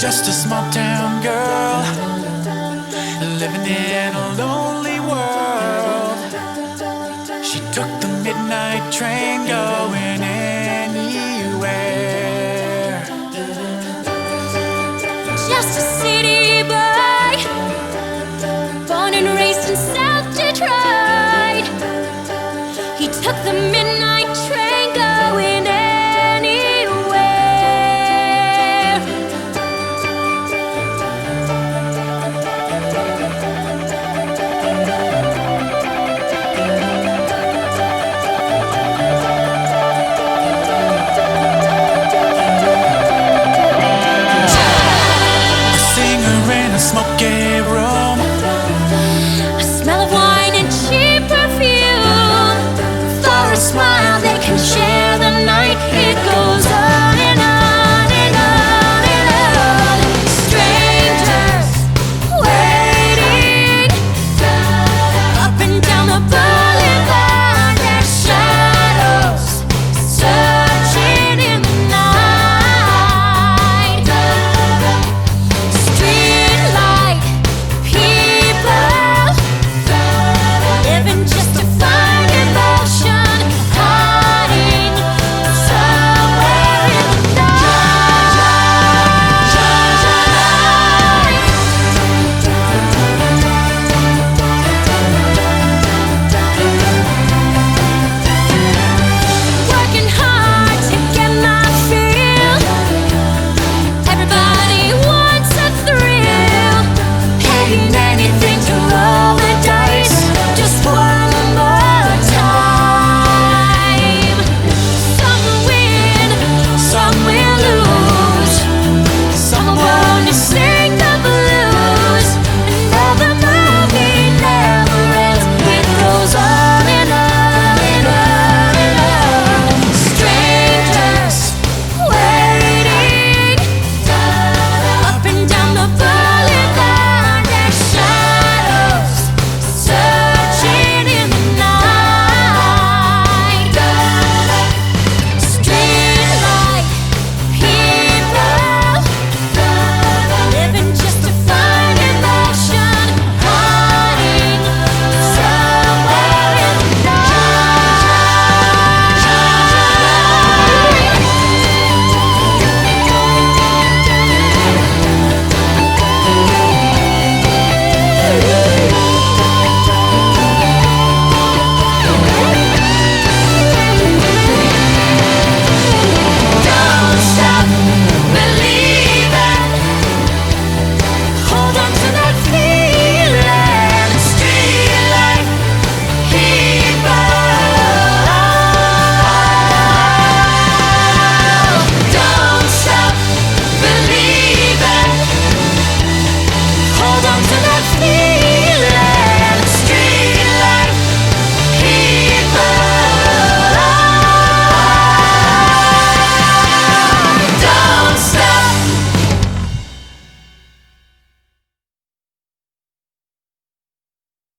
Just a small town girl living in a lonely world. She took the midnight train going